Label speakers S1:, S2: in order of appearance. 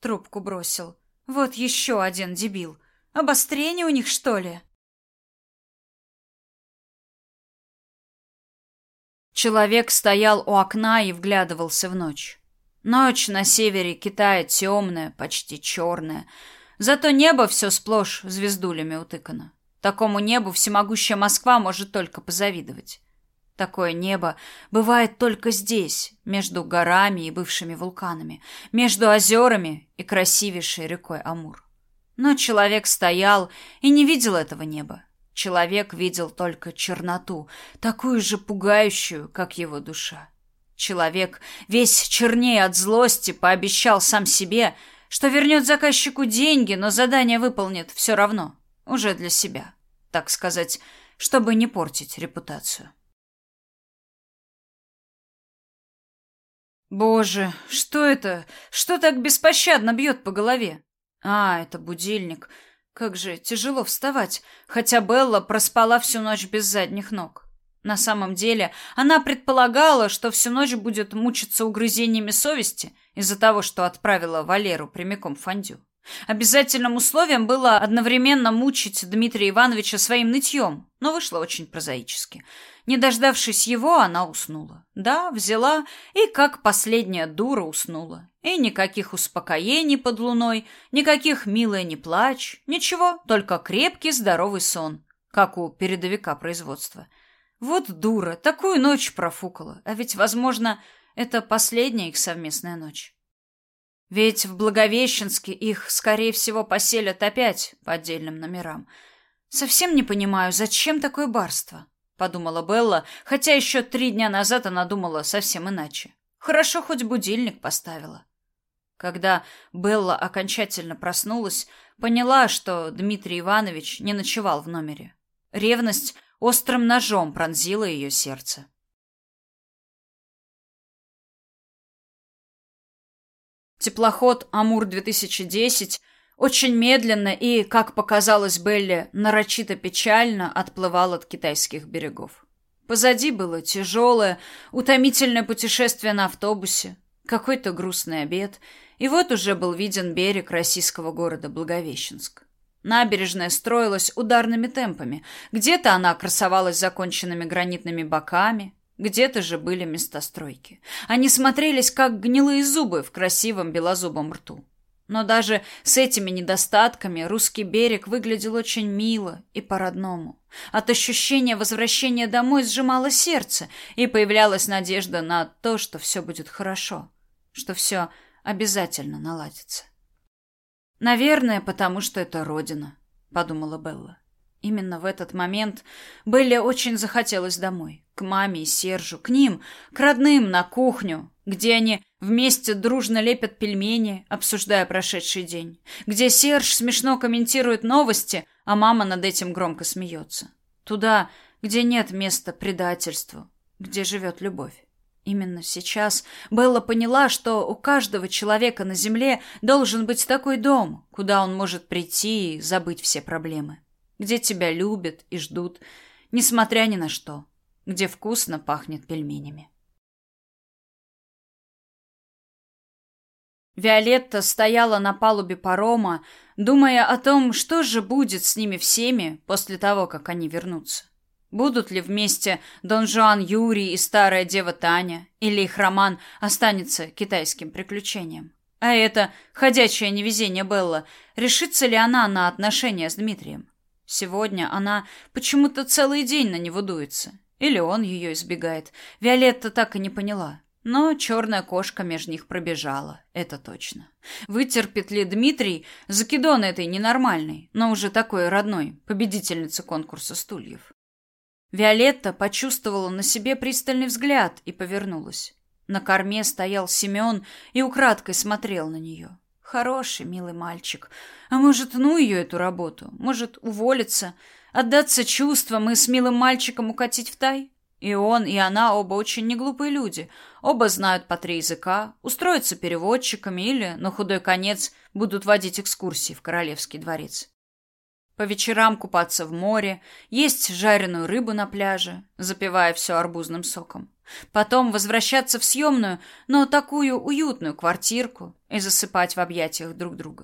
S1: Трубку бросил. Вот еще один дебил. Обострение у них, что ли? Человек стоял у окна и вглядывался в ночь. Ночь на севере Китая темная, почти черная. Зато небо все сплошь звездулями утыкано. Такому небу всемогущая Москва может только позавидовать. Такое небо бывает только здесь, между горами и бывшими вулканами, между озерами и красивейшей рекой Амур. Но человек стоял и не видел этого неба. Человек видел только черноту, такую же пугающую, как его душа. Человек, весь чернее от злости, пообещал сам себе, что вернет заказчику деньги, но задание выполнит все равно, уже для себя, так сказать, чтобы не портить репутацию. Боже, что это? Что так беспощадно бьет по голове? А, это будильник. Как же тяжело вставать, хотя Белла проспала всю ночь без задних ног. На самом деле, она предполагала, что всю ночь будет мучиться угрызениями совести из-за того, что отправила Валеру прямиком в фондю. Обязательным условием было одновременно мучить Дмитрия Ивановича своим нытьем, но вышло очень прозаически. Не дождавшись его, она уснула. Да, взяла и как последняя дура уснула. И никаких успокоений под луной, никаких «милая, не плачь», ничего, только крепкий здоровый сон, как у передовика производства. Вот дура, такую ночь профукала, а ведь, возможно, это последняя их совместная ночь. Ведь в Благовещенске их, скорее всего, поселят опять по отдельным номерам. Совсем не понимаю, зачем такое барство, подумала Белла, хотя еще три дня назад она думала совсем иначе. Хорошо хоть будильник поставила. Когда Белла окончательно проснулась, поняла, что Дмитрий Иванович не ночевал в номере. Ревность острым ножом пронзила ее сердце. Теплоход «Амур-2010» очень медленно и, как показалось Белле, нарочито печально отплывал от китайских берегов. Позади было тяжелое, утомительное путешествие на автобусе, какой-то грустный обед, и вот уже был виден берег российского города Благовещенск. Набережная строилась ударными темпами. Где-то она красовалась законченными гранитными боками, где-то же были места стройки. Они смотрелись как гнилые зубы в красивом белозубом рту. Но даже с этими недостатками русский берег выглядел очень мило и по-родному. От ощущения возвращения домой сжимало сердце, и появлялась надежда на то, что все будет хорошо, что все обязательно наладится. «Наверное, потому что это родина», — подумала Белла. Именно в этот момент Белле очень захотелось домой, к маме и Сержу, к ним, к родным на кухню, где они вместе дружно лепят пельмени, обсуждая прошедший день, где Серж смешно комментирует новости, а мама над этим громко смеется. Туда, где нет места предательству, где живет любовь. Именно сейчас Белла поняла, что у каждого человека на земле должен быть такой дом, куда он может прийти и забыть все проблемы где тебя любят и ждут, несмотря ни на что, где вкусно пахнет пельменями. Виолетта стояла на палубе парома, думая о том, что же будет с ними всеми после того, как они вернутся. Будут ли вместе Дон Жуан Юрий и старая дева Таня, или их роман останется китайским приключением? А это ходячее невезение Белла, решится ли она на отношения с Дмитрием? Сегодня она почему-то целый день на него дуется. Или он ее избегает. Виолетта так и не поняла. Но черная кошка между них пробежала, это точно. Вытерпит ли Дмитрий закидон этой ненормальной, но уже такой родной, победительницы конкурса стульев? Виолетта почувствовала на себе пристальный взгляд и повернулась. На корме стоял Семен и украдкой смотрел на нее. Хороший, милый мальчик. А может, ну ее эту работу? Может, уволиться, отдаться чувствам и с милым мальчиком укатить в тай? И он, и она оба очень неглупые люди. Оба знают по три языка, устроятся переводчиками или, на худой конец, будут водить экскурсии в Королевский дворец. По вечерам купаться в море, есть жареную рыбу на пляже, запивая все арбузным соком. Потом возвращаться в съемную, но такую уютную квартирку и засыпать в объятиях друг друга.